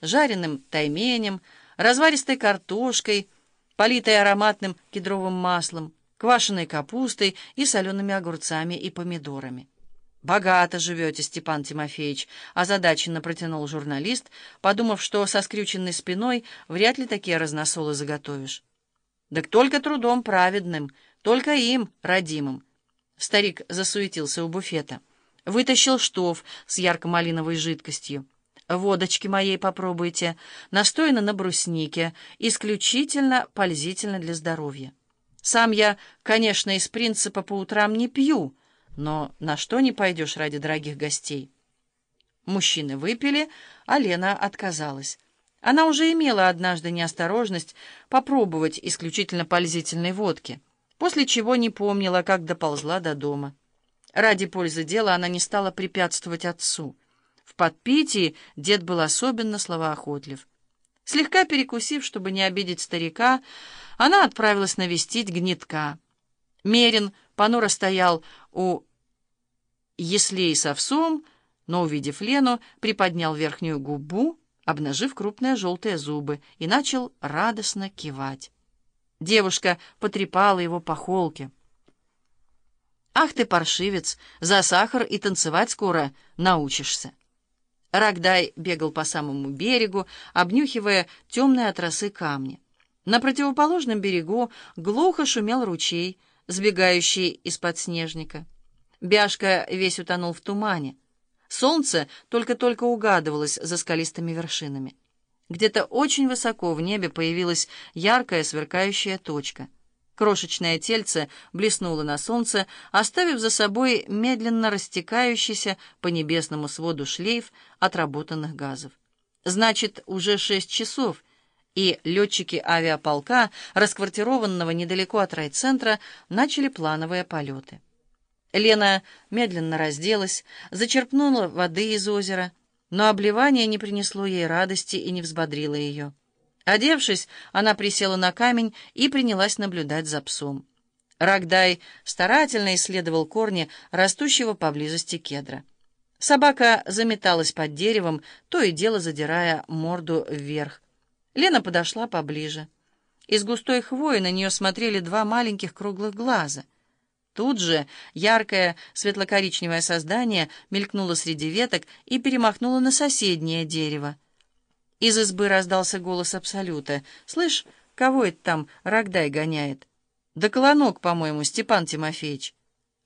жареным тайменем, разваристой картошкой, политой ароматным кедровым маслом, квашеной капустой и солеными огурцами и помидорами. «Богато живете, Степан Тимофеевич», — озадаченно протянул журналист, подумав, что со скрюченной спиной вряд ли такие разносолы заготовишь. «Так только трудом праведным, только им, родимым». Старик засуетился у буфета. Вытащил штоф с ярко-малиновой жидкостью. «Водочки моей попробуйте, настояно на бруснике, исключительно пользительно для здоровья. Сам я, конечно, из принципа по утрам не пью», но на что не пойдешь ради дорогих гостей? Мужчины выпили, а Лена отказалась. Она уже имела однажды неосторожность попробовать исключительно пользительной водки, после чего не помнила, как доползла до дома. Ради пользы дела она не стала препятствовать отцу. В подпитии дед был особенно словоохотлив. Слегка перекусив, чтобы не обидеть старика, она отправилась навестить гнетка. Мерин понуро стоял у Еслей с овсом, но, увидев Лену, приподнял верхнюю губу, обнажив крупные желтые зубы, и начал радостно кивать. Девушка потрепала его по холке. «Ах ты, паршивец, за сахар и танцевать скоро научишься!» Рогдай бегал по самому берегу, обнюхивая темные от росы камни. На противоположном берегу глухо шумел ручей, сбегающий из подснежника. Бяшка весь утонул в тумане. Солнце только-только угадывалось за скалистыми вершинами. Где-то очень высоко в небе появилась яркая сверкающая точка. Крошечное тельце блеснуло на солнце, оставив за собой медленно растекающийся по небесному своду шлейф отработанных газов. Значит, уже шесть часов, и летчики авиаполка, расквартированного недалеко от райцентра, начали плановые полеты. Лена медленно разделась, зачерпнула воды из озера, но обливание не принесло ей радости и не взбодрило ее. Одевшись, она присела на камень и принялась наблюдать за псом. Рогдай старательно исследовал корни растущего поблизости кедра. Собака заметалась под деревом, то и дело задирая морду вверх. Лена подошла поближе. Из густой хвои на нее смотрели два маленьких круглых глаза — Тут же яркое светло-коричневое создание мелькнуло среди веток и перемахнуло на соседнее дерево. Из избы раздался голос Абсолюта. «Слышь, кого это там Рогдай гоняет?» «Да колонок, по-моему, Степан Тимофеевич».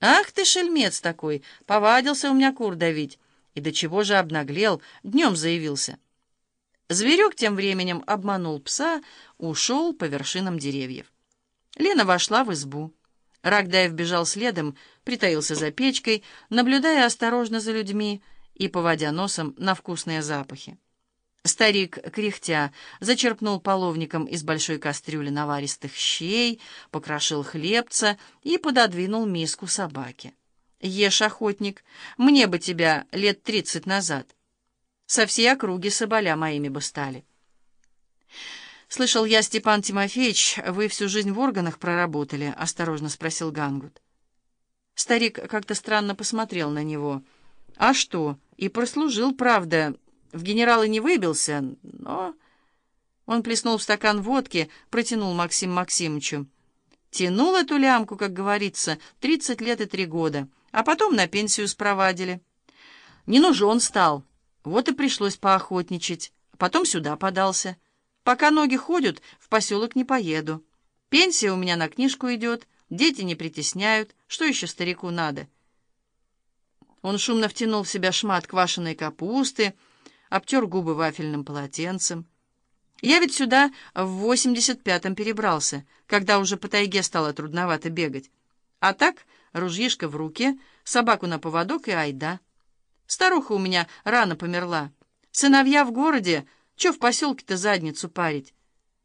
«Ах ты, шельмец такой! Повадился у меня кур давить. И до чего же обнаглел, днем заявился». Зверек тем временем обманул пса, ушел по вершинам деревьев. Лена вошла в избу. Рогдаев бежал следом, притаился за печкой, наблюдая осторожно за людьми и поводя носом на вкусные запахи. Старик, кряхтя, зачерпнул половником из большой кастрюли наваристых щей, покрошил хлебца и пододвинул миску собаке. «Ешь, охотник, мне бы тебя лет тридцать назад. Со всей округи соболя моими бы стали». «Слышал я, Степан Тимофеевич, вы всю жизнь в органах проработали?» — осторожно спросил Гангут. Старик как-то странно посмотрел на него. «А что? И прослужил, правда. В генералы не выбился, но...» Он плеснул в стакан водки, протянул Максим Максимовичу. «Тянул эту лямку, как говорится, тридцать лет и три года, а потом на пенсию спровадили. Не нужен стал, вот и пришлось поохотничать, потом сюда подался». Пока ноги ходят, в поселок не поеду. Пенсия у меня на книжку идет, дети не притесняют. Что еще старику надо?» Он шумно втянул в себя шмат квашеной капусты, обтер губы вафельным полотенцем. «Я ведь сюда в восемьдесят пятом перебрался, когда уже по тайге стало трудновато бегать. А так, ружьишко в руке, собаку на поводок и айда. Старуха у меня рано померла. Сыновья в городе, Че в поселке-то задницу парить,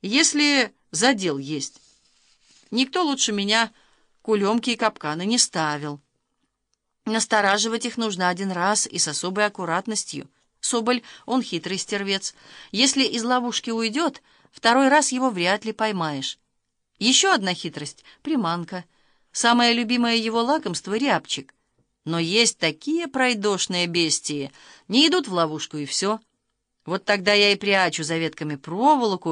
если задел есть? Никто лучше меня кулемки и капканы не ставил. Настораживать их нужно один раз и с особой аккуратностью. Соболь, он хитрый стервец. Если из ловушки уйдет, второй раз его вряд ли поймаешь. Еще одна хитрость — приманка. Самое любимое его лакомство — рябчик. Но есть такие пройдошные бестии. Не идут в ловушку, и все — Вот тогда я и прячу за ветками проволоку